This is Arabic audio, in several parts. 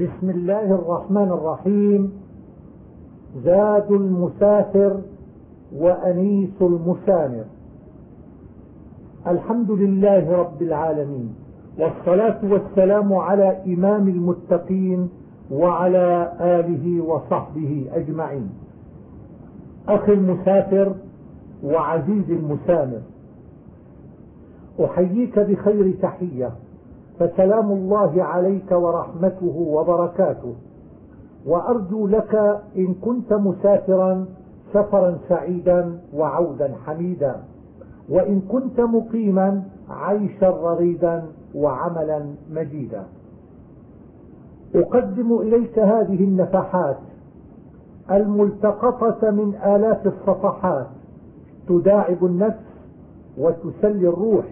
بسم الله الرحمن الرحيم. زاد المسافر وأنيس المسامر. الحمد لله رب العالمين. والصلاة والسلام على إمام المتقين وعلى آله وصحبه أجمعين. أخي المسافر وعزيز المسامر. أحييك بخير تحية. فسلام الله عليك ورحمته وبركاته. وأرجو لك إن كنت مسافرا سفرا سعيدا وعودا حميدا. وإن كنت مقيما عيشا رغيدا وعملا مجيدا. أقدم إليك هذه النفحات الملتقطة من آلاف الصفحات. تداعب النفس وتسلي الروح.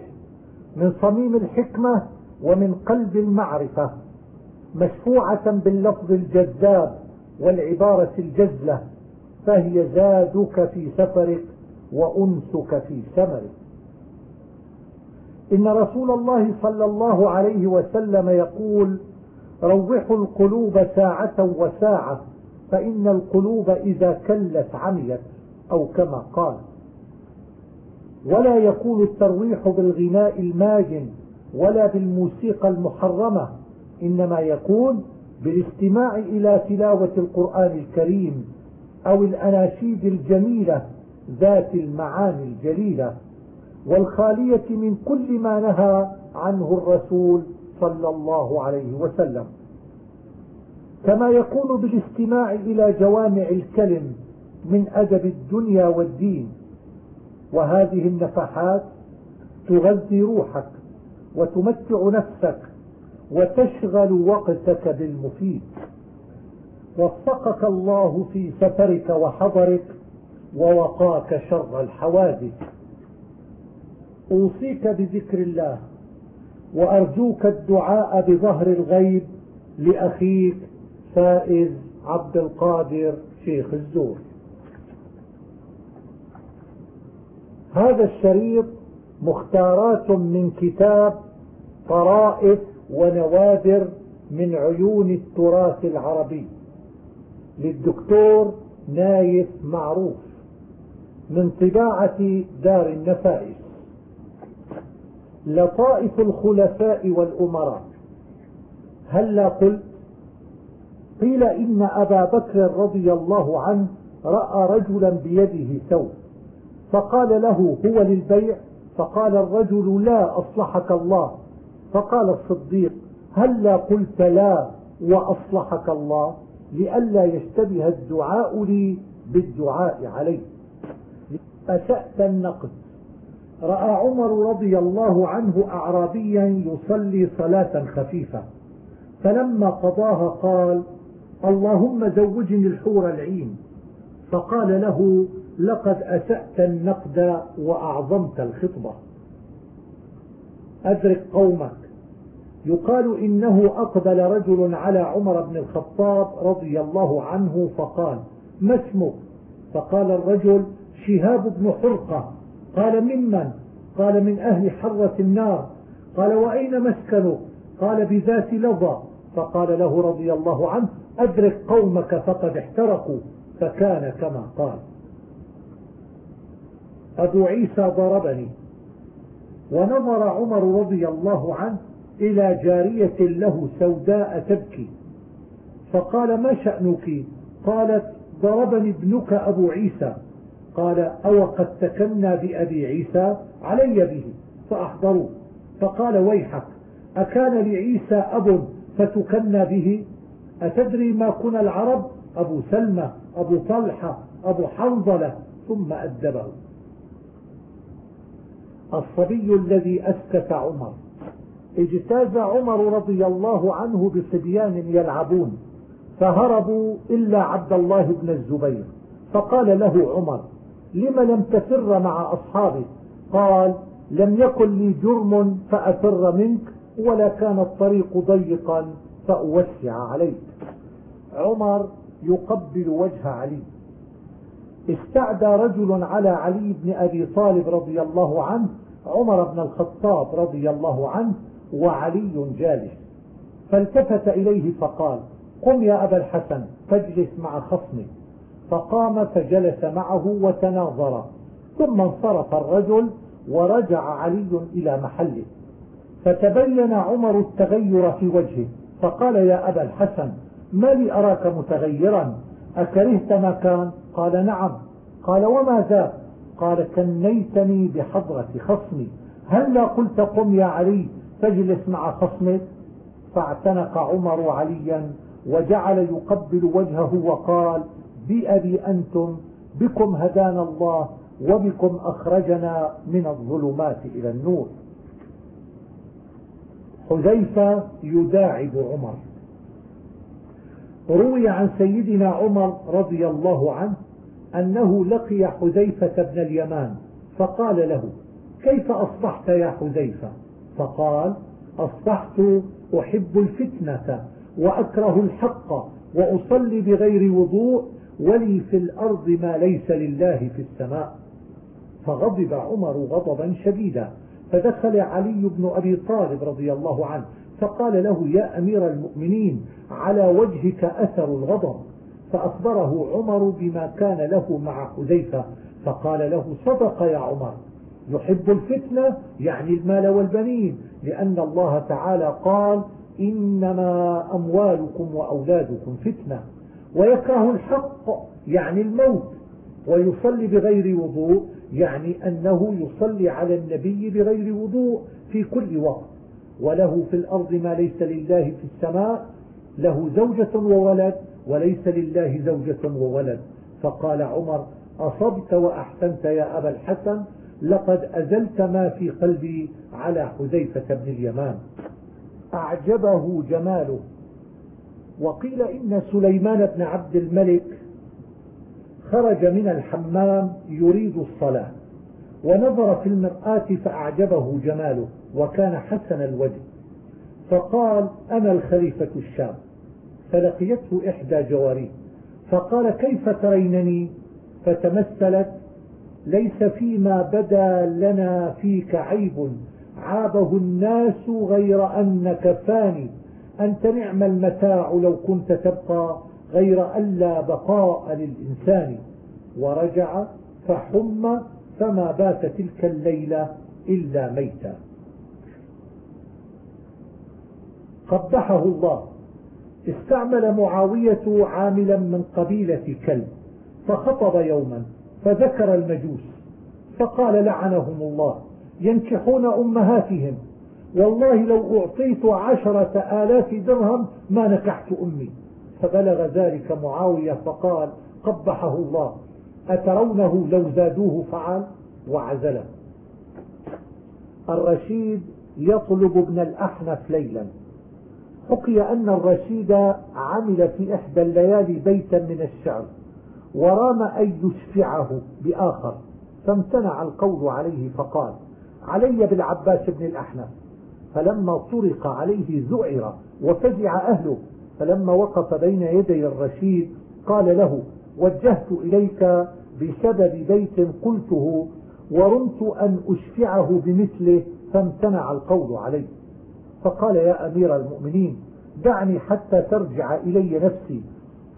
من صميم الحكمة ومن قلب المعرفة مشفوعة باللفظ الجذاب والعبارة الجزلة فهي زادك في سفرك وأنسك في سمرك إن رسول الله صلى الله عليه وسلم يقول روحوا القلوب ساعة وساعة فإن القلوب إذا كلت عميت أو كما قال. ولا يكون الترويح بالغناء الماجن ولا بالموسيقى المحرمة إنما يكون بالاستماع إلى تلاوة القرآن الكريم أو الأناشيد الجميلة ذات المعاني الجليلة والخالية من كل ما نهى عنه الرسول صلى الله عليه وسلم. كما يكون بالاستماع إلى جوامع الكلم من أدب الدنيا والدين وهذه النفحات تغذي روحك وتمتع نفسك وتشغل وقتك بالمفيد. وفقك الله في سفرك وحضرك ووقاك شر الحوادث. أوصيك بذكر الله وأرجوك الدعاء بظهر الغيب لأخيك فائز عبد القادر شيخ الزور. هذا الشريط مختارات من كتاب طرائف ونوادر من عيون التراث العربي. للدكتور نايف معروف من طباعة دار النفائس. لطائف الخلفاء والأمراء. هلا قلت؟ قيل إن أبا بكر رضي الله عنه رأى رجلا بيده ثوب فقال له هو للبيع؟ فقال الرجل لا أصلحك الله. فقال الصديق هلا قلت لا وأصلحك الله لئلا يشتبه الدعاء لي بالدعاء عليه. أسأت النقد. رأى عمر رضي الله عنه أعرابيا يصلي صلاة خفيفة. فلما قضاها قال اللهم زوجني الحور العين. فقال له لقد أسأت النقد وأعظمت الخطبة. أدرك قومك. يقال إنه أقبل رجل على عمر بن الخطاب رضي الله عنه فقال ما اسمك؟ فقال الرجل شهاب بن حرقة. قال ممن قال من أهل حرة النار. قال وأين مسكنك? قال بذات لظى. فقال له رضي الله عنه أدرك قومك فقد احترقوا. فكان كما قال. أبو عيسى ضربني. ونظر عمر رضي الله عنه إلى جارية له سوداء تبكي. فقال ما شأنك؟ قالت ضربني ابنك أبو عيسى. قال أو قد تكنى بأبي عيسى علي به. فأحضروا. فقال ويحك أكان لعيسى أب فتكنى به؟ أتدري ما كنا العرب؟ أبو سلمى أبو طلحة أبو حنظلة ثم أدبه. الصبي الذي أسكت عمر. اجتاز عمر رضي الله عنه بصبيان يلعبون فهربوا إلا عبد الله بن الزبير. فقال له عمر لم لم تفر مع أصحابك؟ قال لم يكن لي جرم فأفر منك ولا كان الطريق ضيقا فأوسع عليك. عمر يقبل وجه علي. استعدى رجل على علي بن أبي طالب رضي الله عنه عمر بن الخطاب رضي الله عنه وعلي جالس. فالتفت إليه فقال قم يا أبا الحسن فاجلس مع خصمك فقام فجلس معه وتناظر. ثم انصرف الرجل ورجع علي إلى محله. فتبين عمر التغير في وجهه فقال يا أبا الحسن ما لي أراك متغيرا؟ أكرهت ما كان؟ قال نعم. قال وما ذا قال كنيتني بحضرة خصمي. هل لا قلت قم يا علي فاجلس مع خصمك؟ فاعتنق عمر عليا وجعل يقبل وجهه وقال بأبي أنتم بكم هدانا الله وبكم أخرجنا من الظلمات إلى النور. حذيفة يداعب عمر. روي عن سيدنا عمر رضي الله عنه أنه لقي حذيفة بن اليمان فقال له كيف أصبحت يا حذيفة؟ فقال أصبحت أحب الفتنة وأكره الحق وأصلي بغير وضوء ولي في الأرض ما ليس لله في السماء. فغضب عمر غضبا شديدا فدخل علي بن أبي طالب رضي الله عنه فقال له يا أمير المؤمنين على وجهك أثر الغضب. فأخبره عمر بما كان له مع حذيفة فقال له صدق يا عمر. يحب الفتنة يعني المال والبنين لأن الله تعالى قال إنما أموالكم وأولادكم فتنة ويكره الحق يعني الموت ويصلي بغير وضوء يعني أنه يصلي على النبي بغير وضوء في كل وقت. وله في الأرض ما ليس لله في السماء له زوجة وولد وليس لله زوجة وولد. فقال عمر أصبت وأحسنت يا أبا الحسن لقد أزلت ما في قلبي على حذيفة بن اليمان. أعجبه جماله. وقيل إن سليمان بن عبد الملك خرج من الحمام يريد الصلاة. ونظر في المرآة فأعجبه جماله وكان حسن الوجه. فقال أنا الخليفة الشام. فلقيته إحدى جواريه. فقال كيف ترينني؟ فتمثلت ليس فيما بدا لنا فيك عيب. عابه الناس غير أنك فاني. أنت نعم المتاع لو كنت تبقى غير أن لا بقاء للإنسان. ورجع فحم فما بات تلك الليلة إلا ميتا. قبحه الله. استعمل معاوية عاملا من قبيلة كلب فخطب يوما فذكر المجوس فقال لعنهم الله ينكحون أمهاتهم. والله لو أعطيت عشرة آلاف درهم ما نكحت أمي. فبلغ ذلك معاوية فقال قبحه الله. أترونه لو زادوه فعل وعزله. الرشيد يطلب ابن الأحنف ليلا. حكي أن الرشيد عمل في إحدى الليالي بيتا من الشعر ورام أن يشفعه بآخر فامتنع القول عليه فقال علي بالعباس بن الأحنف. فلما طرق عليه زعر وفزع أهله فلما وقف بين يدي الرشيد قال له وجهت إليك بسبب بيت قلته ورمت أن أشفعه بمثله فامتنع القول عليه. فقال يا أمير المؤمنين دعني حتى ترجع إلي نفسي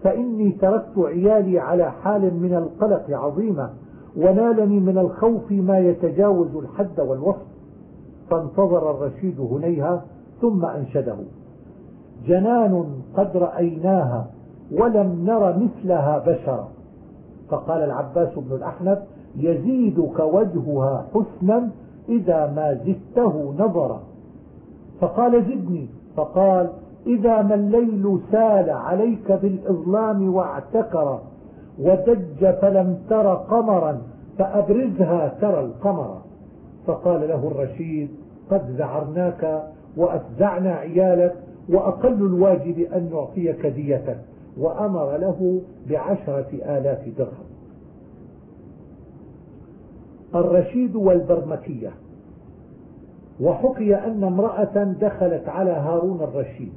فإني تركت عيالي على حال من القلق عظيمة ونالني من الخوف ما يتجاوز الحد والوصف. فانتظر الرشيد هنيها ثم أنشده. جنان قد رأيناها ولم نر مثلها بشرا. فقال العباس بن الأحنف يزيدك وجهها حسنا إذا ما زدته نظرا. فقال زدني. فقال إذا ما الليل سال عليك بالإظلام واعتكر ودج فلم تر قمرا فأبرزها ترى القمر. فقال له الرشيد قد زعرناك وأفزعنا عيالك وأقل الواجب أن نعطيك ديتك. وأمر له بعشرة آلاف درهم. الرشيد والبرمكية. وحكي أن امرأة دخلت على هارون الرشيد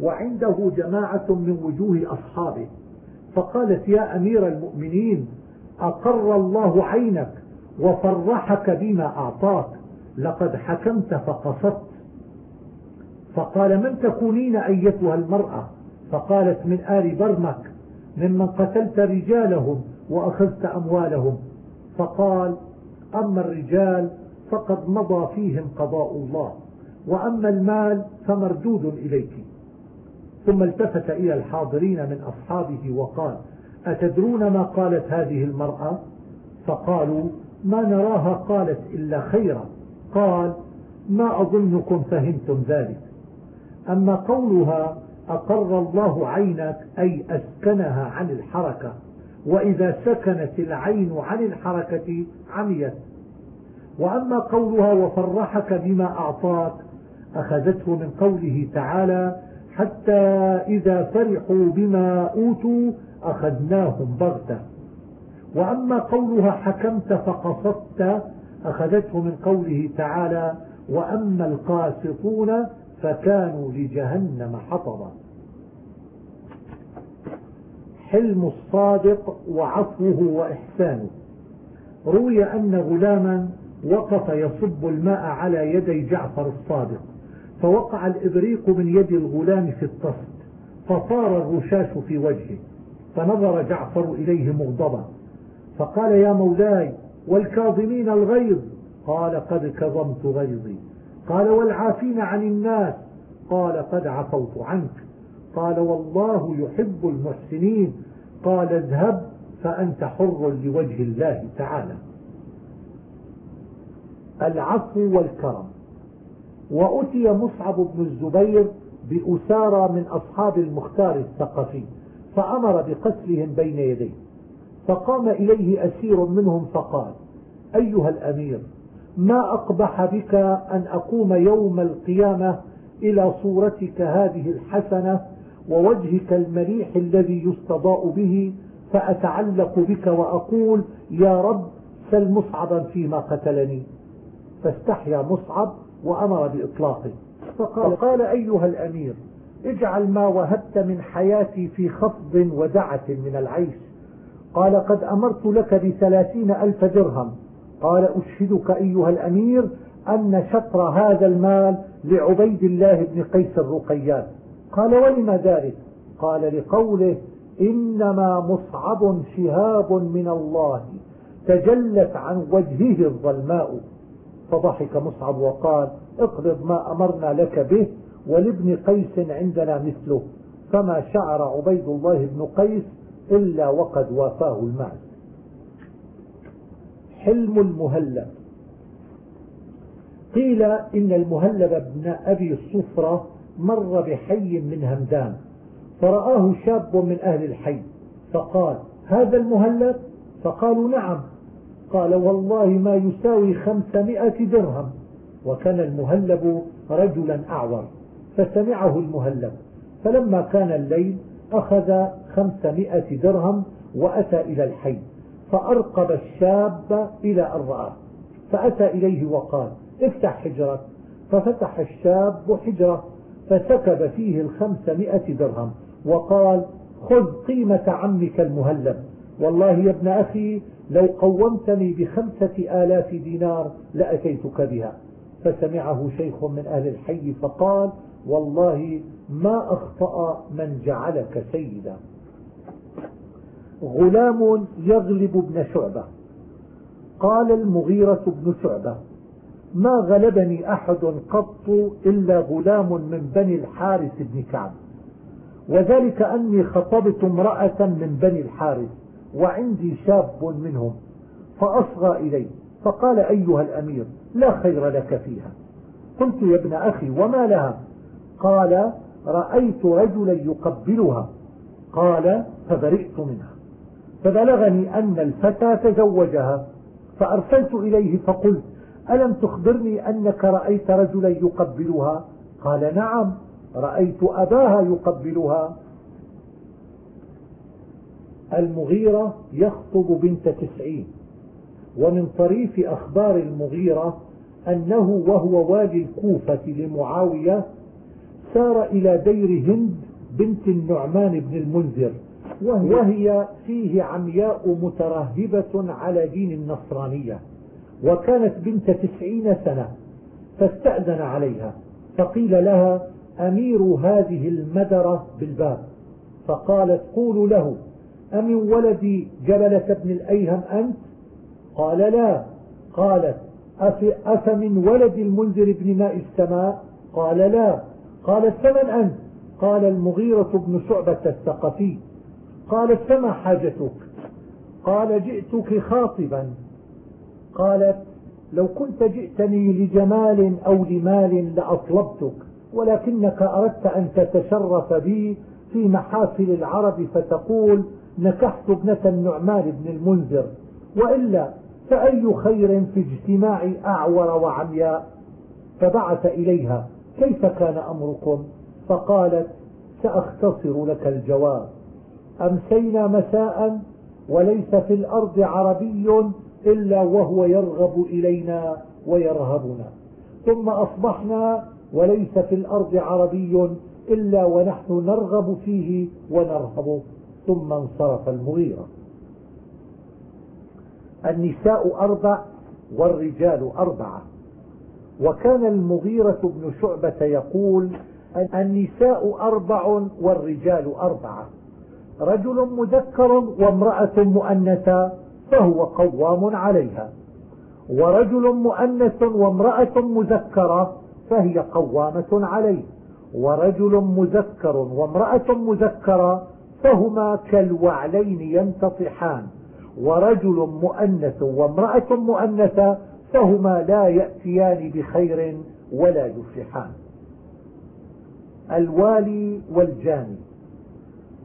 وعنده جماعة من وجوه أصحابه فقالت يا أمير المؤمنين أقر الله عينك وفرحك بما أعطاك لقد حكمت فقصدت. فقال من تكونين أيتها المرأة؟ فقالت من آل برمك ممن قتلت رجالهم وأخذت أموالهم. فقال أما الرجال فقد مضى فيهم قضاء الله وأما المال فمردود إليك. ثم التفت إلى الحاضرين من أصحابه وقال أتدرون ما قالت هذه المرأة؟ فقالوا ما نراها قالت إلا خيرا. قال ما أظنكم فهمتم ذلك. أما قولها أقر الله عينك أي أسكنها عن الحركة. وإذا سكنت العين عن الحركة عميت. وأما قولها وفرحك بما أعطاك أخذته من قوله تعالى حتى إذا فرحوا بما أوتوا أخذناهم بغتة. وأما قولها حكمت فقصدت أخذته من قوله تعالى وأما القاسطون فكانوا لجهنم حطبا. حلم الصادق وعفوه وإحسانه. روي أن غلاما وقف يصب الماء على يدي جعفر الصادق فوقع الإبريق من يد الغلام في الطست فصار الرشاش في وجهه فنظر جعفر إليه مغضبا فقال يا مولاي والكاظمين الغيظ؟ قال قد كظمت غيظي. قال والعافين عن الناس. قال قد عفوت عنك. قال والله يحب المحسنين. قال اذهب فأنت حر لوجه الله تعالى. العفو والكرم. وأتي مصعب بن الزبير بأسارى من أصحاب المختار الثقفي فأمر بقتلهم بين يديه فقام إليه أسير منهم فقال أيها الأمير ما أقبح بك أن أقوم يوم القيامة إلى صورتك هذه الحسنة ووجهك المليح الذي يستضاء به فأتعلق بك وأقول يا رب سل مصعبا فيما قتلني. فاستحيا مصعب وأمر بإطلاقه. فقال, فقال أيها الأمير اجعل ما وهبت من حياتي في خفض ودعة من العيش. قال قد أمرت لك بثلاثين ألف درهم. قال أشهدك أيها الأمير أن شطر هذا المال لعبيد الله بن قيس الرقيات قال ولم ذلك؟ قال لقوله إنما مصعب شهاب من الله تجلت عن وجهه الظلماء. فضحك مصعب وقال اقرض ما أمرنا لك به ولابن قيس عندنا مثله فما شعر عبيد الله بن قيس إلا وقد وافاه المال. حلم المهلب. قيل إن المهلب بن أبي الصفرة مر بحي من همدان فرآه شاب من أهل الحي فقال هذا المهلب؟ فقالوا نعم. قال والله ما يساوي خمسمائة درهم. وكان المهلب رجلا أعور فسمعه المهلب فلما كان الليل أخذ خمسمائة درهم وأتى إلى الحي. فأرقب الشاب إلى أن رآه فأتى إليه وقال افتح حجرك. ففتح الشاب حجره فسكب فيه الخمسمائة درهم وقال خذ قيمة عمك المهلب. والله يا ابن أخي لو قومتني بخمسة آلاف دينار لأتيتك بها. فسمعه شيخ من أهل الحي فقال والله ما أخطأ من جعلك سيدا. غلام يغلب ابن شعبة. قال المغيرة بن شعبة ما غلبني أحد قط إلا غلام من بني الحارث بن كعب وذلك أني خطبت امرأة من بني الحارث وعندي شاب منهم فأصغى إلي فقال أيها الأمير لا خير لك فيها قلت يا ابن أخي وما لها؟ قال رأيت رجلا يقبلها قال فبرئت منها. فبلغني أن الفتى تزوجها فأرسلت إليه فقلت ألم تخبرني أنك رأيت رجلا يقبلها؟ قال نعم رأيت أباها يقبلها. المغيرة يخطب بنت تسعين ومن طريف أخبار المغيرة أنه وهو والي الكوفة لمعاوية سار إلى دير هند بنت النعمان بن المنذر. وهي فيه عمياء مترهبة على دين النصرانية وكانت بنت تسعين سنة فاستأذن عليها فقيل لها أمير هذه المدرة بالباب. فقالت قولوا له أمن ولد جبلة بن الأيهم أنت؟ قال لا. قالت أفمن ولد المنذر بن ماء السماء؟ قال لا. قالت فمن أنت؟ قال المغيرة بن شعبة الثقفي. قالت فما حاجتك؟ قال جئتك خاطبا. قالت لو كنت جئتني لجمال أو لمال لأطلبتك ولكنك أردت أن تتشرف بي في محافل العرب فتقول نكحت ابنة النعمان بن المنذر. وإلا فأي خير في اجتماع أعور وعمياء؟ فبعث إليها كيف كان أمركم؟ فقالت سأختصر لك الجواب. أمسينا مساء وليس في الأرض عربي إلا وهو يرغب إلينا ويرهبنا. ثم أصبحنا وليس في الأرض عربي إلا ونحن نرغب فيه ونرهبه ثم انصرف المغيرة. النساء أربع والرجال أربعة. وكان المغيرة بن شعبة يقول النساء أربع والرجال أربعة. رجل مذكر وامرأة مؤنثة فهو قوام عليها. ورجل مؤنث وامرأة مذكرة فهي قوامة عليه. ورجل مذكر وامرأة مذكرة فهما كالوعلين ينتطحان. ورجل مؤنث وامرأة مؤنثة فهما لا يأتيان بخير ولا يفلحان. الوالي والجاني.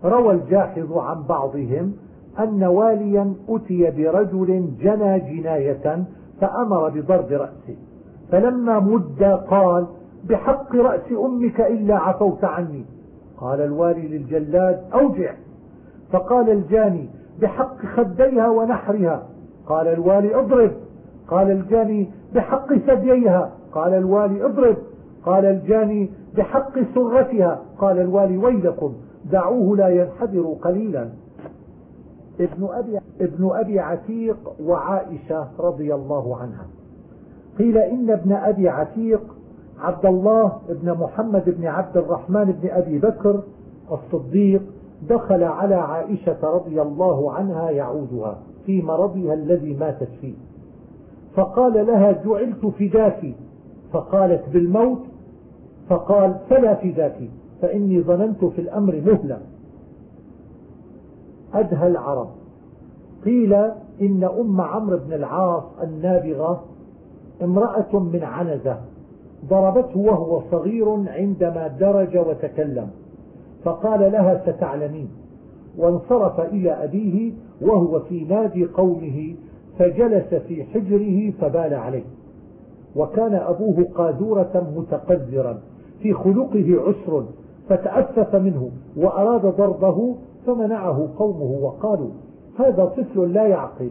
روى الجاحظ عن بعضهم أن واليا أتي برجل جنى جناية فأمر بضرب رأسه. فلما مد قال بحق رأس أمك إلا عفوت عني. قال الوالي للجلاد أوجع. فقال الجاني بحق خديها ونحرها. قال الوالي اضرب. قال الجاني بحق ثدييها. قال الوالي اضرب. قال الجاني بحق سرتها قال الوالي ويلكم. دعوه لا ينحدر قليلا. ابن أبي, ابن أبي عتيق وعائشة رضي الله عنها. قيل إن ابن أبي عتيق عبد الله بن محمد بن عبد الرحمن بن أبي بكر الصديق دخل على عائشة رضي الله عنها يعودها في مرضها الذي ماتت فيه. فقال لها جعلت فداك فقالت بالموت. فقال فلا فداك فإني ظننت في الأمر مهلا. أدهى العرب. قيل إن أم عمرو بن العاص النابغة امرأة من عنزة ضربته وهو صغير عندما درج وتكلم. فقال لها ستعلمين. وانصرف إلى أبيه وهو في نادي قومه فجلس في حجره فبال عليه. وكان أبوه قاذورة متقذرا. في خلقه عسر. فتأسف منه وأراد ضربه فمنعه قومه وقالوا هذا طفل لا يعقل.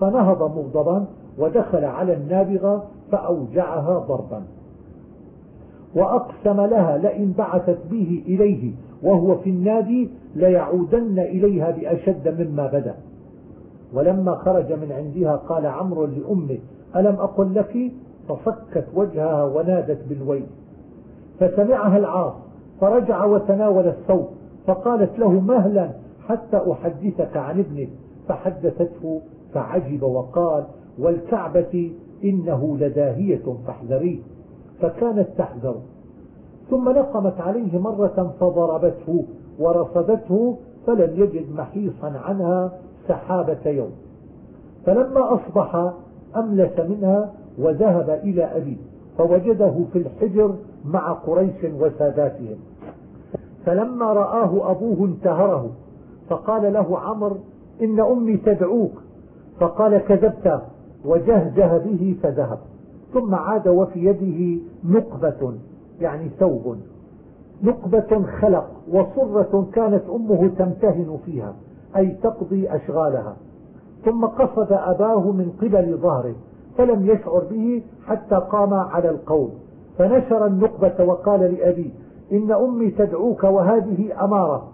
فنهض مغضبا ودخل على النابغة فأوجعها ضربا. وأقسم لها لئن بعثت به إليه وهو في النادي ليعودن إليها بأشد مما بدأ. ولما خرج من عندها قال عمرو لأمه ألم أقل لك؟ فصكت وجهها ونادت بالويل. فسمعها العاص فرجع وتناول الصوت فقالت له مهلا حتى أحدثك عن ابنك فحدثته فعجب وقال والكعبة إنه لداهية فاحذريه. فكانت تحذر. ثم نقمت عليه مرة فضربته ورصدته فلم يجد محيصا عنها سحابة يوم. فلما أصبح أملس منها وذهب إلى أبيه. فوجده في الحجر مع قريش وساداتهم. فلما رآه أبوه انتهره فقال له عمر إن أمي تدعوك. فقال كذبت وجهجه به فذهب. ثم عاد وفي يده نقبة يعني ثوب. نقبة خلق وصرة كانت أمه تمتهن فيها أي تقضي أشغالها. ثم قصد أباه من قبل ظهره. فلم يشعر به حتى قام على القوم. فنشر النقبة وقال لأبيه إن أمي تدعوك وهذه أمارة.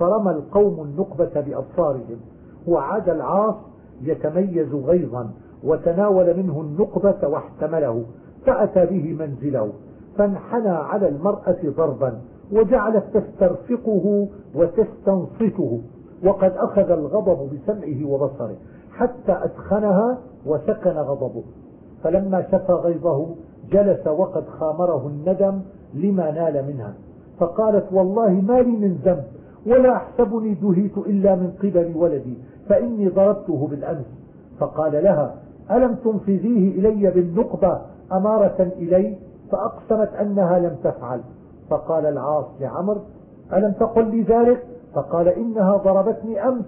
فرمى القوم النقبة بأبصارهم وعاد العاص يتميز غيظا وتناول منه النقبة واحتمله فأتى به منزله فانحنى على المرأة ضربا وجعلت تسترفقه وتستنصته وقد أخذ الغضب بسمعه وبصره حتى أسخنها وسكن غضبه. فلما شفى غيظه جلس وقد خامره الندم لما نال منها. فقالت والله ما لي من ذنب ولا أحسبني دهيت إلا من قبل ولدي فإني ضربته بالأمس. فقال لها ألم تنفذيه إلي بالنقبة أمارة إلي؟ فأقسمت أنها لم تفعل. فقال العاص لعمر ألم تقل لي ذلك؟ فقال إنها ضربتني أمس.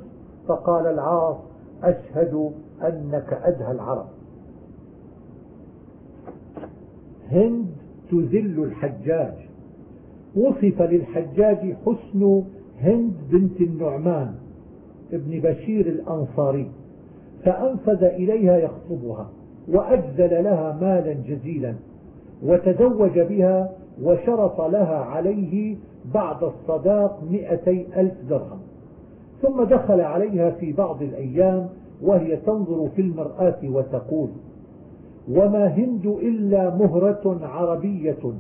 فقال العاص أشهد أنك أدهى العرب. هند تذل الحجاج. وصف للحجاج حسن هند بنت النعمان ابن بشير الأنصاري فأنفذ إليها يخطبها وأجزل لها مالا جزيلا وتزوج بها وشرط لها عليه بعد الصداق مئتي ألف درهم. ثم دخل عليها في بعض الأيام وهي تنظر في المرآة وتقول وما هند إلا مهرة عربية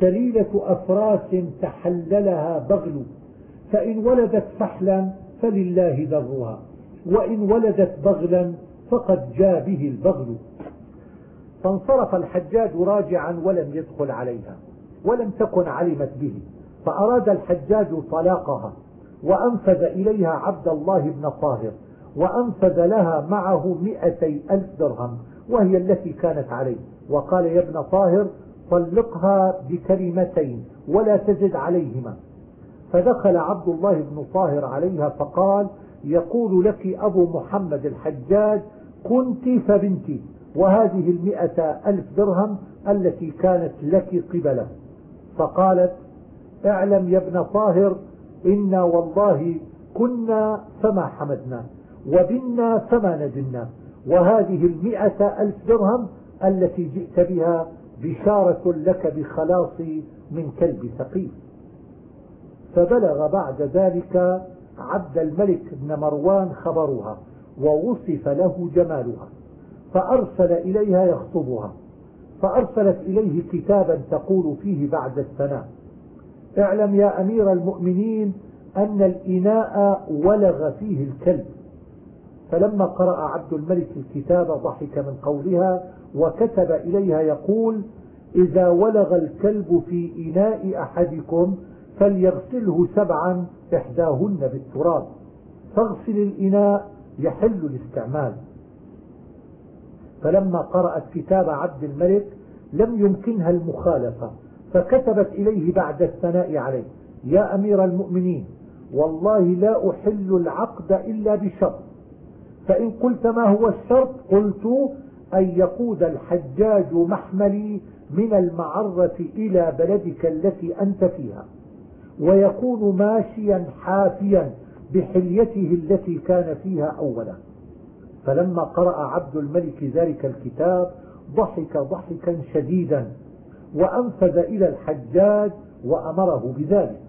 سليلة أفراس تحللها بغل فإن ولدت فحلا فلله ذرها وإن ولدت بغلا فقد جاء به البغل. فانصرف الحجاج راجعا ولم يدخل عليها ولم تكن علمت به فأراد الحجاج طلاقها. وأنفذ إليها عبد الله بن طاهر وأنفذ لها معه مئتي ألف درهم وهي التي كانت عليه. وقال يا ابن طاهر طلقها بكلمتين ولا تزد عليهما. فدخل عبد الله بن طاهر عليها فقال يقول لك أبو محمد الحجاج كنت فبنتي وهذه المئة ألف درهم التي كانت لك قبلة. فقالت اعلم يا ابن طاهر إنا والله كنا فما حمدنا وبنا فما ندنا وهذه المئة ألف درهم التي جئت بها بشارة لك بخلاصي من كلب ثقيل فبلغ بعد ذلك عبد الملك بن مروان خبرها ووصف له جمالها فأرسل إليها يخطبها فأرسلت إليه كتابا تقول فيه بعد الثناء اعلم يا أمير المؤمنين أن الإناء ولغ فيه الكلب. فلما قرأ عبد الملك الكتاب ضحك من قولها وكتب إليها يقول إذا ولغ الكلب في إناء أحدكم فليغسله سبعا إحداهن بالتراب. فاغسل الإناء يحل الاستعمال. فلما قرأت كتاب عبد الملك لم يمكنها المخالفة. فكتبت إليه بعد الثناء عليه. يا أمير المؤمنين والله لا أحل العقد إلا بشرط. فإن قلت ما هو الشرط قلت أن يقود الحجاج محملي من المعرة إلى بلدك التي أنت فيها ويكون ماشيا حافيا بحليته التي كان فيها أولا. فلما قرأ عبد الملك ذلك الكتاب ضحك ضحكا شديدا. وأنفذ إلى الحجاج وأمره بذلك.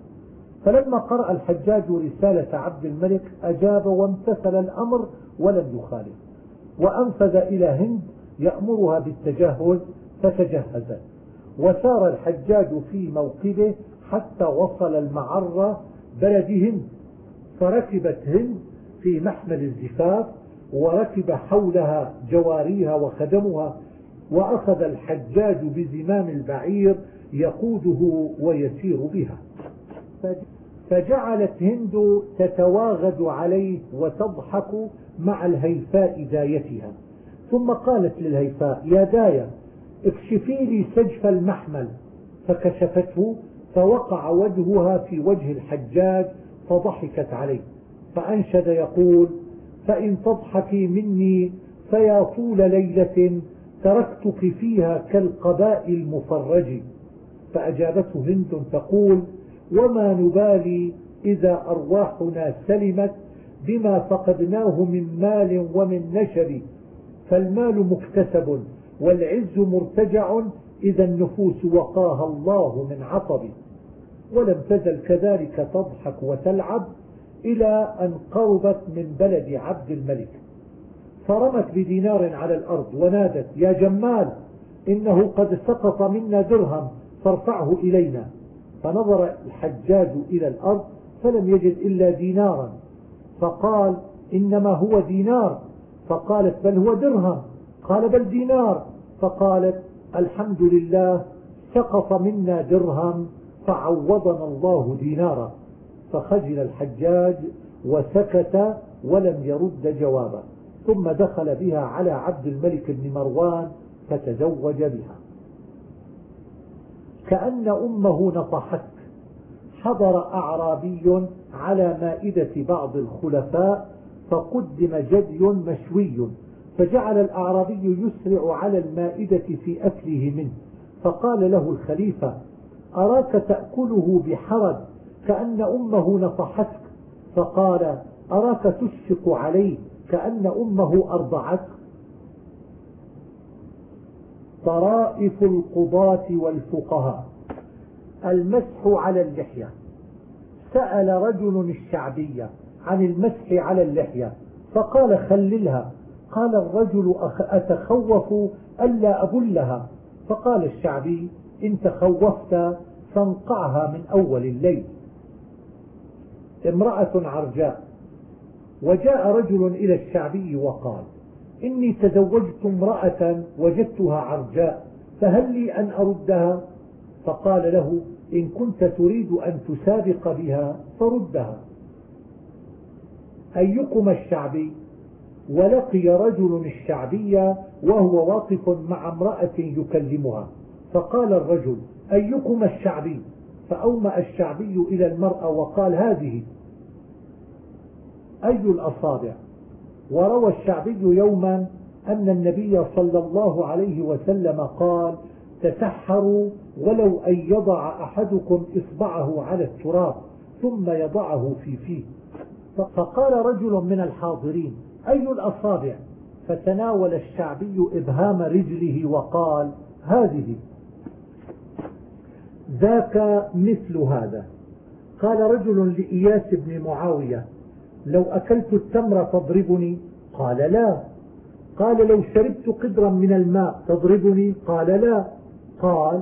فلما قرأ الحجاج رسالة عبد الملك أجاب وامتثل الأمر ولم يخالف. وأنفذ إلى هند يأمرها بالتجهز فتجهزت وسار الحجاج في موكبه حتى وصل المعرة بلد هند. فركبت هند في محمل الزفاف وركب حولها جواريها وخدمها وأخذ الحجاج بزمام البعير يقوده ويسير بها. فجعلت هند تتواغد عليه وتضحك مع الهيفاء دايتها. ثم قالت للهيفاء يا داية اكشفي لي سجف المحمل. فكشفته فوقع وجهها في وجه الحجاج فضحكت عليه. فأنشد يقول فإن تضحكي مني فيا طول ليلة تركتك فيها كالقباء المفرج. فأجابته هند تقول وما نبالي إذا أرواحنا سلمت بما فقدناه من مال ومن نشر فالمال مكتسب والعز مرتجع إذا النفوس وقاها الله من عطب. ولم تزل كذلك تضحك وتلعب إلى أن قربت من بلد عبد الملك. فرمت بدينار على الأرض ونادت يا جمال إنه قد سقط منا درهم فارفعه إلينا. فنظر الحجاج إلى الأرض فلم يجد إلا دينارا. فقال إنما هو دينار. فقالت بل هو درهم. قال بل دينار. فقالت الحمد لله سقط منا درهم فعوضنا الله دينارا. فخجل الحجاج وسكت ولم يرد جوابا. ثم دخل بها على عبد الملك بن مروان فتزوج بها. كأن أمه نطحت حضر أعرابي على مائدة بعض الخلفاء فقدم جدي مشوي فجعل الأعرابي يسرع على المائدة في أكله منه. فقال له الخليفة أراك تأكله بحرج؟ كأن أمه نصحتك. فقال أراك تشفق عليه؟ كأن أمه أرضعتك طرائف القضاة والفقهاء. المسح على اللحية. سأل رجل الشعبية عن المسح على اللحية فقال خللها. قال الرجل أتخوف ألا أبلها؟ فقال الشعبي إن تخوفت فانقعها من أول الليل. امرأة عرجاء. وجاء رجل إلى الشعبي وقال إني تزوجت امرأة وجدتها عرجاء فهل لي أن أردها? فقال له إن كنت تريد أن تسابق بها فردها. أيكما الشعبي؟ ولقي رجل الشعبية وهو واقف مع امرأة يكلمها. فقال الرجل أيكما الشعبي؟ فأومأ الشعبي إلى المرأة وقال هذه أي الأصابع؟ وروى الشعبي يوما أن النبي صلى الله عليه وسلم قال تسحروا ولو أن يضع أحدكم إصبعه على التراب ثم يضعه في فيه. فقال رجل من الحاضرين أي الأصابع؟ فتناول الشعبي إبهام رجله وقال هذه. ذاك مثل هذا. قال رجل لإياس بن معاوية لو أكلت التمر تضربني قال لا. قال لو شربت قدرا من الماء تضربني قال لا. قال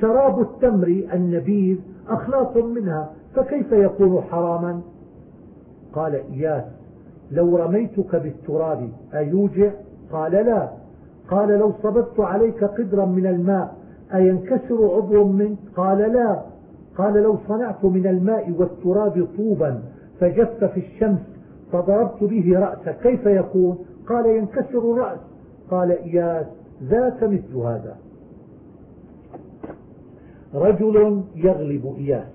شراب التمر النبيذ أخلاط منها فكيف يكون حراما؟ قال إياس لو رميتك بالتراب أيوجع؟ قال لا. قال لو صببت عليك قدرا من الماء أينكسر عضو منك؟ قال لا. قال لو صنعت من الماء والتراب طوبا فجف في الشمس فضربت به رأسك كيف يكون؟ قال ينكسر الرأس. قال إياس ذاك مثل هذا. رجل يغلب إياس.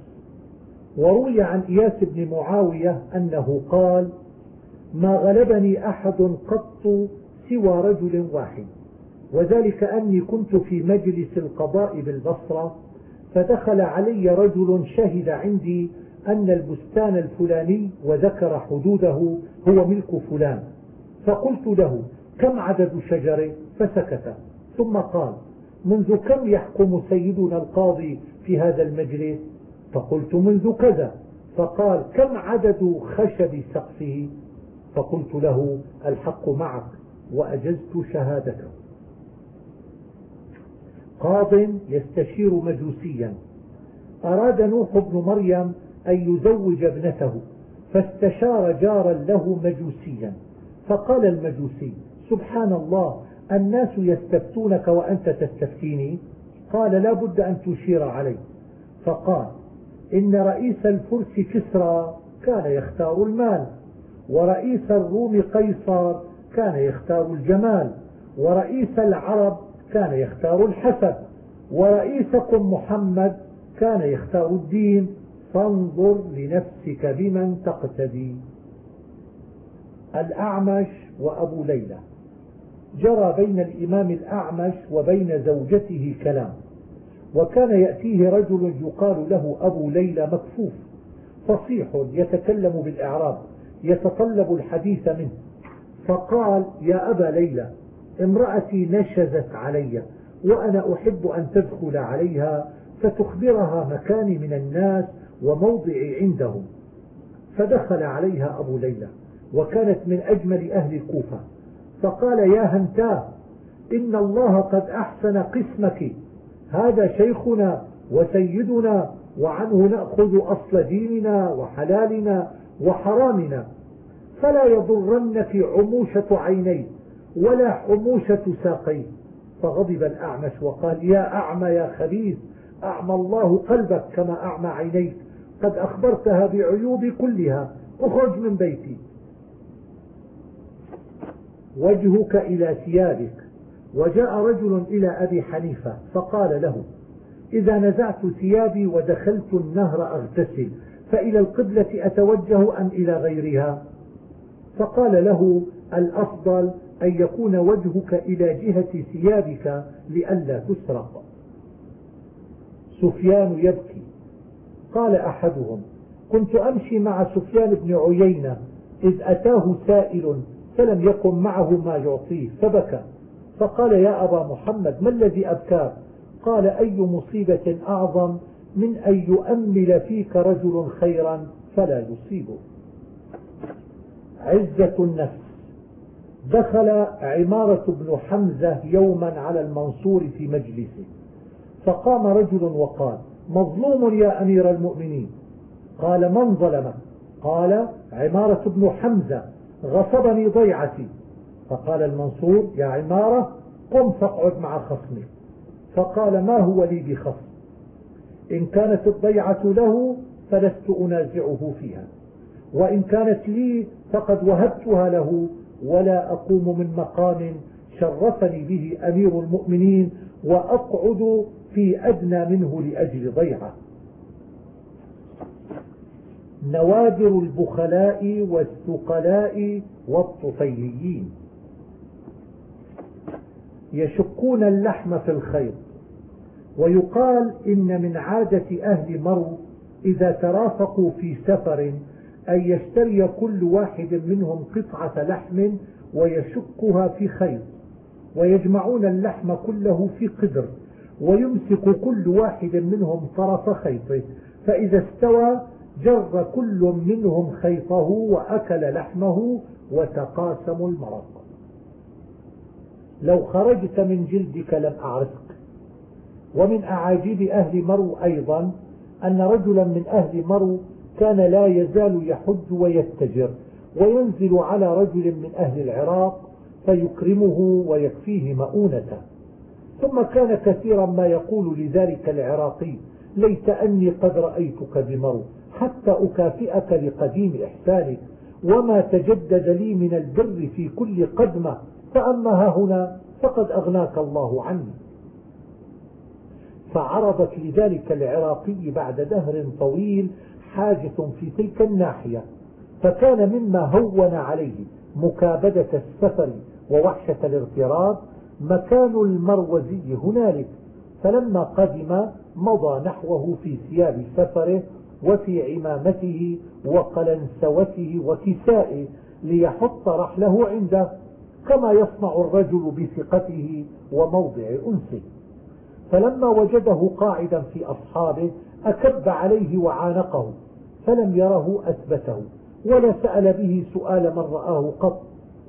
وروي عن إياس بن معاوية أنه قال ما غلبني أحد قط سوى رجل واحد. وذلك أني كنت في مجلس القضاء بالبصرة فدخل علي رجل شهد عندي أن البستان الفلاني وذكر حدوده هو ملك فلان. فقلت له كم عدد شجره؟ فسكت. ثم قال منذ كم يحكم سيدنا القاضي في هذا المجلس؟ فقلت منذ كذا. فقال كم عدد خشب سقفه؟ فقلت له الحق معك وأجزت شهادته قاض يستشير مجوسيا. أراد نوح بن مريم أن يزوج ابنته فاستشار جارا له مجوسيا. فقال المجوسي سبحان الله الناس يستفتونك وأنت تستفتيني؟ قال لا بد أن تشير علي. فقال إن رئيس الفرس كسرى كان يختار المال ورئيس الروم قيصر كان يختار الجمال ورئيس العرب كان يختار الحسب ورئيسكم محمد كان يختار الدين. فانظر لنفسك بمن تقتدي. الأعمش وأبو ليلى. جرى بين الإمام الأعمش وبين زوجته كلام. وكان يأتيه رجل يقال له أبو ليلى مكفوف. فصيح يتكلم بالإعراب يتطلب الحديث منه. فقال يا أبا ليلى امرأتي نشزت علي وأنا أحب أن تدخل عليها فتخبرها مكاني من الناس وموضعي عندهم. فدخل عليها أبو ليلى وكانت من أجمل أهل الكوفة. فقال يا هنتا هنتاه إن الله قد أحسن قسمك. هذا شيخنا وسيدنا وعنه نأخذ أصل ديننا وحلالنا وحرامنا. فلا يضرنك عموشة عينيه ولا حموشة ساقيه فغضب الأعمش وقال يا أعمى يا خبيث أعمى الله قلبك كما أعمى عينيك. قد أخبرتها بعيوبي كلها أخرج من بيتي. وجهك إلى ثيابك. وجاء رجل إلى أبي حنيفة فقال له إذا نزعت ثيابي ودخلت النهر أغتسل فإلى القبلة أتوجه أم إلى غيرها؟ فقال له الأفضل أن يكون وجهك إلى جهة ثيابك لئلا تسرق. سفيان يبكي. قال أحدهم كنت أمشي مع سفيان بن عيينة إذ أتاه سائل فلم يكن معه ما يعطيه فبكى. فقال يا أبا محمد ما الذي أبكاك قال أي مصيبة أعظم من أن يؤمل فيك رجل خيرا فلا يصيبه. عزة النفس. دخل عمارة بن حمزة يوما على المنصور في مجلسه فقام رجل وقال مظلوم يا أمير المؤمنين. قال من ظلمك؟ قال عمارة بن حمزة غصبني ضيعتي. فقال المنصور يا عمارة قم فاقعد مع خصمي. فقال ما هو لي بخصم؟ إن كانت الضيعة له فلست أنازعه فيها. وإن كانت لي فقد وهبتها له ولا أقوم من مقام شرفني به أمير المؤمنين وأقعد في أدنى منه لأجل ضيعة. نوادر البخلاء والثقلاء والطفيليين. يشكون اللحم في الخيط ويقال إن من عادة أهل مرو إذا ترافقوا في سفر أن يشتري كل واحد منهم قطعة لحم ويشكها في خيط ويجمعون اللحم كله في قدر. ويمسك كل واحد منهم طرف خيطه فإذا استوى جر كل منهم خيطه وأكل لحمه وتقاسموا المرق. لو خرجت من جلدك لم أعرفك. ومن أعاجيب أهل مرو أيضا أن رجلا من أهل مرو كان لا يزال يحج ويتجر وينزل على رجل من أهل العراق فيكرمه ويكفيه مؤونته. ثم كان كثيرا ما يقول لذلك العراقي ليت أني قد رأيتك بمرو حتى أكافئك لقديم إحسانك وما تجدد لي من البر في كل قدمة فأما هنا فقد أغناك الله عني. فعرضت لذلك العراقي بعد دهر طويل حاجة في تلك الناحية فكان مما هون عليه مكابدة السفر ووحشة الاغتراب مكان المروزي هنالك فلما قدم مضى نحوه في ثياب سفره وفي عمامته وقلنسوته وكسائه ليحط رحله عنده كما يصنع الرجل بثقته وموضع أنسه. فلما وجده قاعدا في أصحابه أكب عليه وعانقه فلم يره أثبته ولا سأل به سؤال من رآه قط.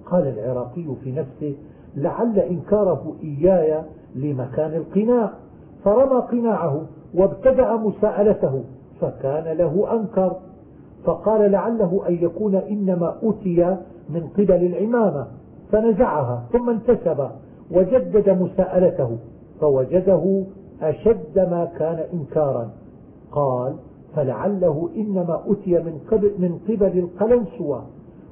قال العراقي في نفسه لعل إنكاره إياي لمكان القناع. فرمى قناعه وابتدأ مساءلته فكان له أنكر. فقال لعله أن يكون إنما أتي من قبل العمامة. فنزعها ثم انتسب وجدد مساءلته فوجده أشد ما كان إنكارا. قال فلعله إنما أتي من قبل, من قبل القلنسوة.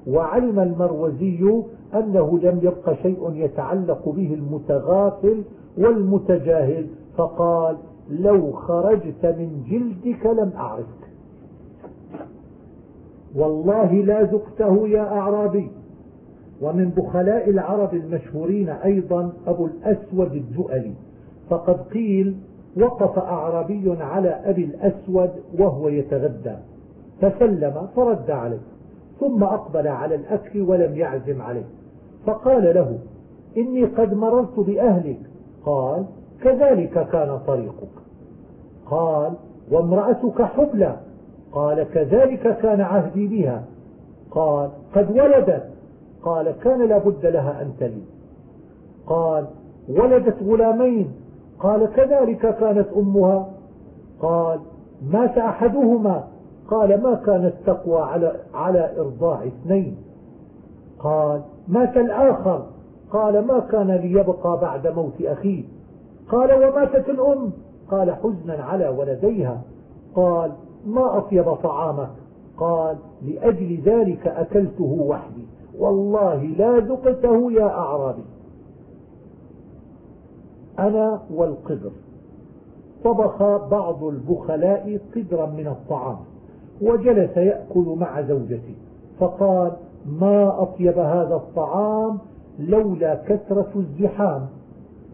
وعلم المروزي أنه لم يبق شيء يتعلق به المتغافل والمتجاهل فقال لو خرجت من جلدك لم أعرفك. والله لا ذقته يا أعرابي. ومن بخلاء العرب المشهورين أيضا أبو الأسود الدؤلي فقد قيل وقف أعرابي على أبي الأسود وهو يتغدى. فسلم فرد عليه. ثم أقبل على الأكل ولم يعزم عليه. فقال له إني قد مررت بأهلك. قال كذلك كان طريقك. قال وامرأتك حبلى. قال كذلك كان عهدي بها. قال قد ولدت. قال كان لابد لها أن تلي. قال ولدت غلامين. قال كذلك كانت أمها. قال مات أحدهما. قال ما كانت تقوى على, على إرضاع اثنين؟ قال مات الآخر. قال ما كان ليبقى بعد موت أخيه؟ قال وماتت الأم. قال حزنا على ولديها. قال ما أطيب طعامك؟ قال لأجل ذلك أكلته وحدي. والله لا ذقته يا أعرابي. أنا والقدر. طبخ بعض البخلاء قدرا من الطعام. وجلس يأكل مع زوجتي فقال ما أطيب هذا الطعام لولا كثرة الزحام.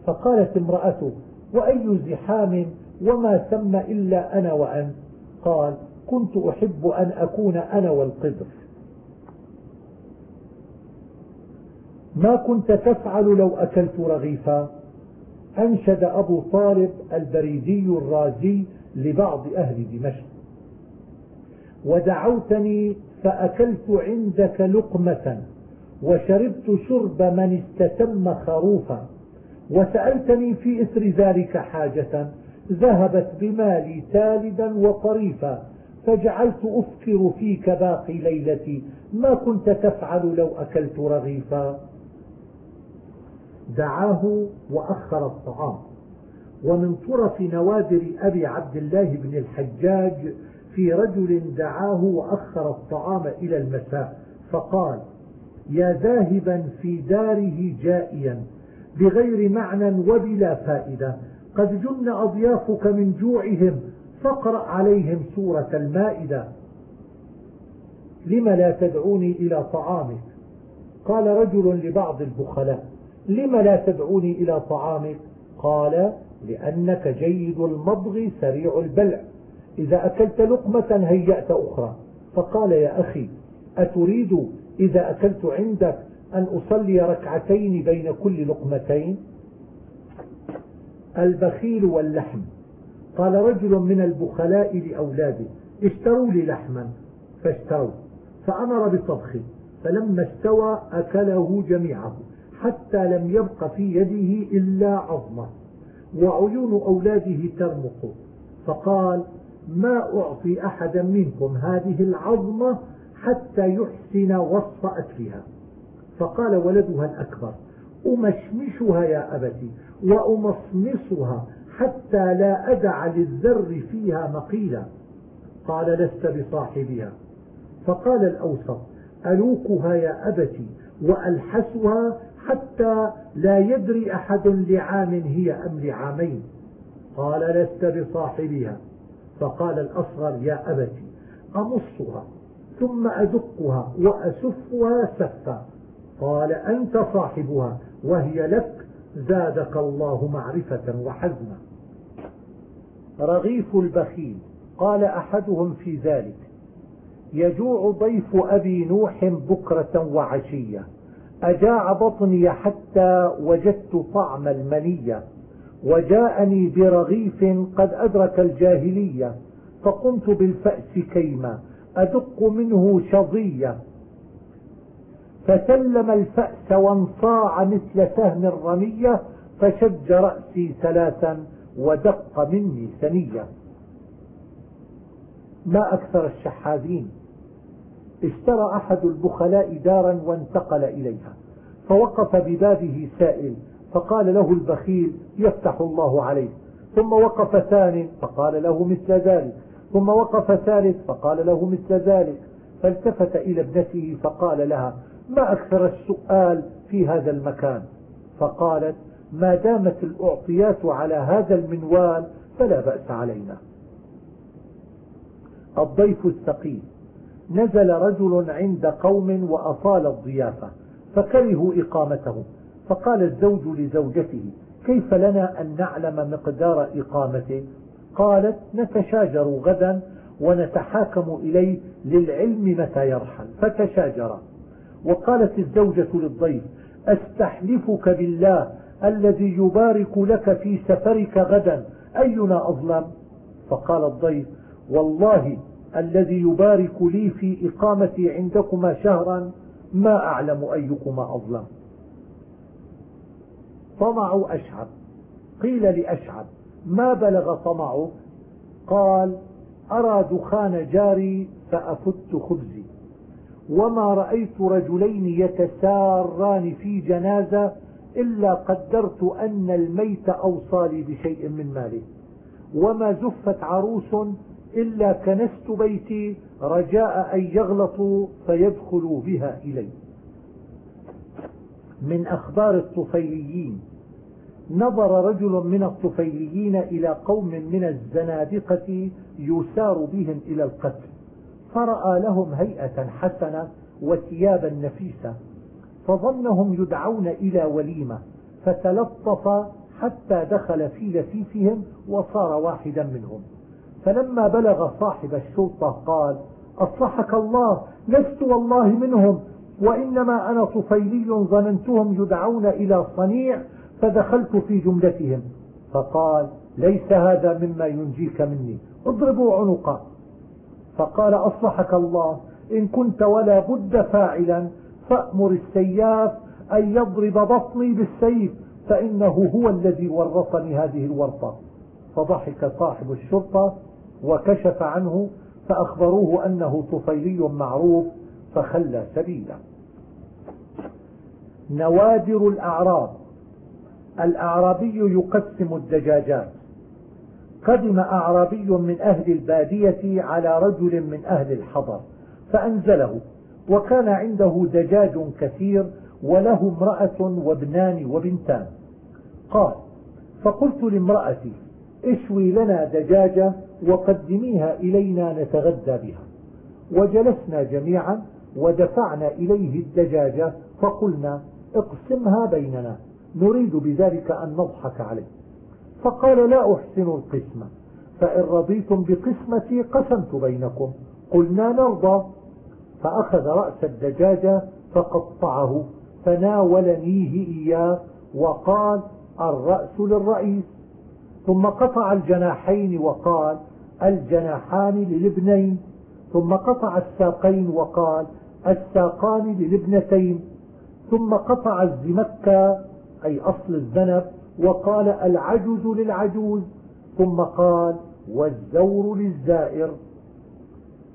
فقالت امرأته وأي زحام وما ثم إلا أنا وأنت؟ قال كنت أحب أن أكون أنا والقدر. ما كنت تفعل لو أكلت رغيفا؟ أنشد أبو طالب البريدي الرازي لبعض أهل دمشق. ودعوتني فأكلت عندك لقمة وشربت شرب من استتم خروفا وسألتني في إثر ذلك حاجة ذهبت بمالي تالدا وطريفا فجعلت أفكر فيك باقي ليلتي ما كنت تفعل لو أكلت رغيفا دعاه وأخر الطعام ومن طرف نوادر أبي عبد الله بن الحجاج في رجل دعاه وأخر الطعام إلى المساء فقال يا ذاهبا في داره جائيا بغير معنى وبلا فائدة قد جن أضيافك من جوعهم فاقرأ عليهم سورة المائدة. لم لا تدعوني إلى طعامك؟ قال رجل لبعض البخلاء لم لا تدعوني إلى طعامك؟ قال لأنك جيد المضغ سريع البلع. إذا أكلت لقمة هيأت أخرى. فقال يا أخي أتريد إذا أكلت عندك أن أصلي ركعتين بين كل لقمتين؟ البخيل واللحم. قال رجل من البخلاء لأولاده اشتروا لي لحما. فاشتروا. فأمر بطبخه فلما استوى أكله جميعه حتى لم يبق في يده إلا عظمه. وعيون أولاده ترمق. فقال ما أعطي أحدا منكم هذه العظمة حتى يحسن وصف أكلها. فقال ولدها الأكبر أمشمشها يا أبتي وأمصمصها حتى لا أدع للذر فيها مقيلا. قال لست بصاحبها. فقال الأوسط ألوكها يا أبتي وألحسها حتى لا يدري أحد لعام هي أم لعامين. قال لست بصاحبها. فقال الأصغر يا أبتي أمصها ثم أدقها وأسفها سفا. قال أنت صاحبها وهي لك زادك الله معرفة وحزما. رغيف البخيل. قال أحدهم في ذلك يجوع ضيف أبي نوح بكرة وعشية. أجاع بطني حتى وجدت طعم المنية. وجاءني برغيف قد أدرك الجاهلية فقمت بالفأس كيما أدق منه شظية. فسلم الفأس وانصاع مثل سهم الرمية فشج رأسي ثلاثا ودق مني ثنية. ما أكثر الشحاذين. اشترى أحد البخلاء دارا وانتقل إليها فوقف ببابه سائل فقال له البخيل يفتح الله عليك. ثم وقف ثان فقال له مثل ذلك. ثم وقف ثالث فقال له مثل ذلك. فالتفت إلى ابنته فقال لها ما أكثر السؤال في هذا المكان؟ فقالت ما دامت الأعطيات على هذا المنوال فلا بأس علينا. الضيف الثقيل. نزل رجل عند قوم وأطال الضيافة فكرهوا إقامته فقال الزوج لزوجته كيف لنا أن نعلم مقدار إقامته؟ قالت نتشاجر غدا ونتحاكم إليه للعلم متى يرحل. فتشاجرا وقالت الزوجة للضيف أستحلفك بالله الذي يبارك لك في سفرك غدا أينا أظلم؟ فقال الضيف والله الذي يبارك لي في إقامتي عندكما شهرا ما أعلم أيكما أظلم. طمع أشعب. قيل لأشعب ما بلغ طمعه قال أرى دخان جاري فأفت خبزي وما رأيت رجلين يتساران في جنازة إلا قدرت أن الميت أوصى لي بشيء من ماله وما زفت عروس إلا كنست بيتي رجاء أن يغلطوا فيدخلوا بها إلي. من أخبار الطفيليين نظر رجل من الطفيليين إلى قوم من الزنادقة يسار بهم إلى القتل. فرأى لهم هيئة حسنة وثيابا نفيسة فظنهم يدعون إلى وليمة فتلطف حتى دخل في لفيفهم وصار واحدا منهم. فلما بلغ صاحب الشرطة قال أصلحك الله لست والله منهم وإنما أنا طفيلي ظننتهم يدعون إلى صنيع فدخلت في جملتهم. فقال ليس هذا مما ينجيك مني. اضربوا عنقه فقال أصلحك الله. إن كنت ولا بد فاعلا فأمر السياف أن يضرب بطني بالسيف فإنه هو الذي ورطني هذه الورطة. فضحك صاحب الشرطة وكشف عنه فأخبروه أنه طفيلي معروف فخلى سبيله نوادر الأعراب. الأعرابي يقسم الدجاجات. قدم أعرابي من أهل البادية على رجل من أهل الحضر فأنزله وكان عنده دجاج كثير وله امرأة وابنان وبنتان. قال فقلت لامرأتي اشوي لنا دجاجة وقدميها إلينا نتغدى بها. وجلسنا جميعا ودفعنا إليه الدجاجة فقلنا اقسمها بيننا. نريد بذلك أن نضحك عليه. فقال لا أحسن القسمة. فإن رضيتم بقسمتي قسمت بينكم. قلنا نرضى. فأخذ رأس الدجاجة فقطعه فناولنيه إياه وقال الرأس للرئيس. ثم قطع الجناحين وقال الجناحان للابنين. ثم قطع الساقين وقال الساقان للابنتين. ثم قطع الزمكة أي أصل الذنب وقال العجز للعجوز ثم قال والزور للزائر.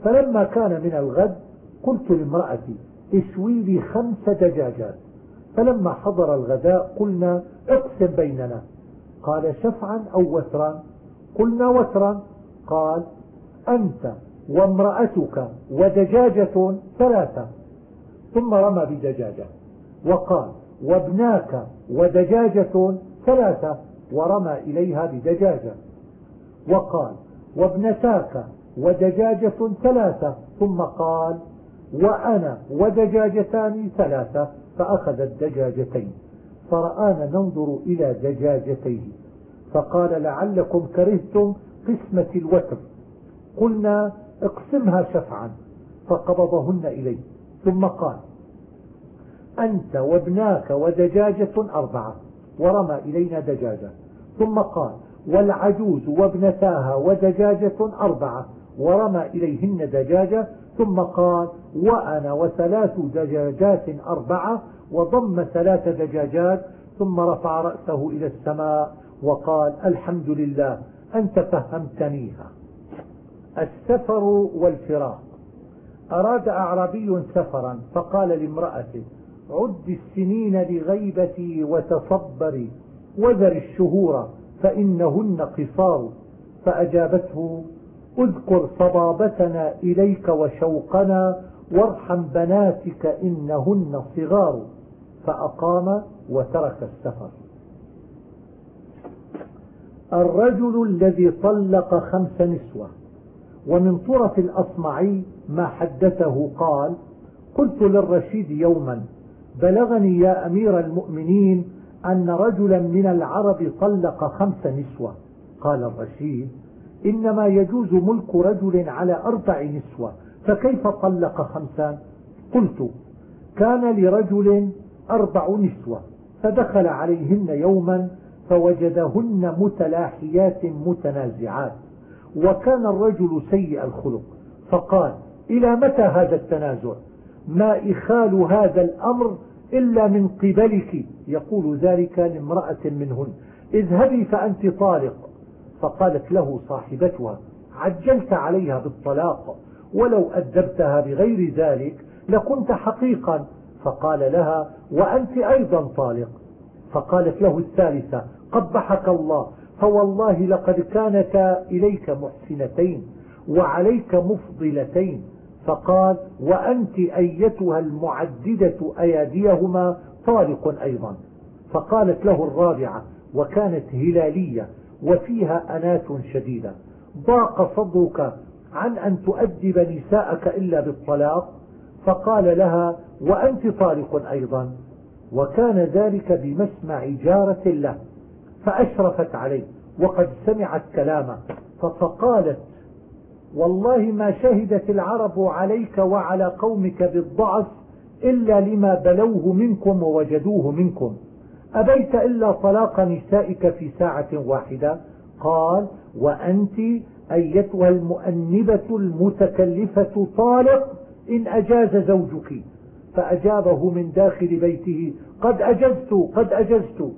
فلما كان من الغد قلت لامرأتي اشوي لي خمس دجاجات. فلما حضر الغداء قلنا اقسم بيننا. قال شفعا أو وترا؟ قلنا وترا. قال أنت وامرأتك ودجاجة ثلاثة. ثم رمى بدجاجة. وقال وابناك ودجاجة ثلاثة ورمى إليها بدجاجة. وقال وابنتاك ودجاجة ثلاثة. ثم قال وأنا ودجاجتان ثلاثة فأخذ الدجاجتين. فرآنا ننظر إلى دجاجتيه. فقال لعلكم كرهتم قسمة الوتر. قلنا اقسمها شفعا. فقبضهن إليه. ثم قال أنت وابناك ودجاجة أربعة ورمى إلينا دجاجة. ثم قال والعجوز وابنتاها ودجاجة أربعة ورمى إليهن دجاجة. ثم قال وأنا وثلاث دجاجات أربعة وضم ثلاث دجاجات. ثم رفع رأسه إلى السماء وقال الحمد لله أنت فهمتنيها. السفر والفراق. أراد أعرابي سفرا فقال لامرأته عد السنين لغيبتي وتصبري وذر الشهور فإنهن قصار فأجابته اذكر صبابتنا إليك وشوقنا وارحم بناتك إنهن صغار فأقام وترك السفر. الرجل الذي طلق خمس نسوة ومن طرف الأصمعي ما حدثه قال قلت للرشيد يوما بلغني يا أمير المؤمنين أن رجلا من العرب طلق خمس نسوة. قال الرشيد إنما يجوز ملك رجل على أربع نسوة فكيف طلق خمسا قلت كان لرجل أربع نسوة فدخل عليهن يوما فوجدهن متلاحيات متنازعات وكان الرجل سيء الخلق فقال إلى متى هذا التنازع؟ ما إخال هذا الأمر إلا من قبلك. يقول ذلك لامرأة منهن. اذهبي فأنت طالق. فقالت له صاحبتها عجلت عليها بالطلاق ولو أدبتها بغير ذلك لكنت حقيقا. فقال لها وأنت أيضا طالق. فقالت له الثالثة قبحك الله فوالله لقد كانتا إليك محسنتين وعليك مفضلتين. فقال وأنت أيتها المعددة أياديهما؟ طالق أيضا. فقالت له الرابعة وكانت هلالية وفيها أنات شديدة. ضاق صدرك عن أن تؤدب نساءك إلا بالطلاق؟ فقال لها وأنت طالق أيضا. وكان ذلك بمسمع جارة له فأشرفت عليه وقد سمعت كلامه. فقالت والله ما شهدت العرب عليك وعلى قومك بالضعف إلا لما بلوه منكم ووجدوه منكم. أبيت إلا طلاق نسائك في ساعة واحدة؟ قال وأنت أيتها المؤنبة المتكلفة طالق إن أجاز زوجك. فأجابه من داخل بيته قد أجزت قد أجزت.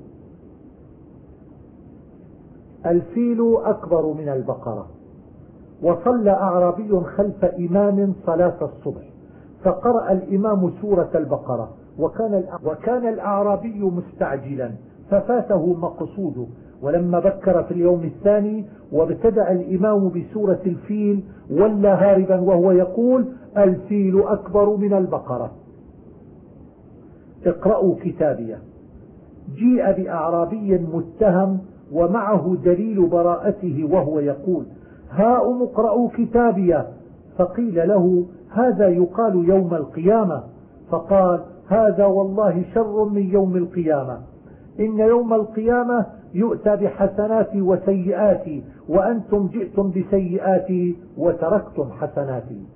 الفيل أكبر من البقرة. وصلى أعرابي خلف إمام صلاة الصبح فقرأ الإمام سورة البقرة وكان, وكان الأعرابي مستعجلا ففاته مقصوده. ولما بكر في اليوم الثاني وابتدأ الإمام بسورة الفيل ولا هاربا وهو يقول الفيل أكبر من البقرة. اقرأوا كتابيه جيء بأعرابي متهم ومعه دليل براءته وهو يقول هاؤم اقرأوا كتابيه فقيل له هذا يقال يوم القيامة. فقال هذا والله شر من يوم القيامة. إن يوم القيامة يؤتى بحسناتي وسيئاتي وأنتم جئتم بسيئاتي وتركتم حسناتي.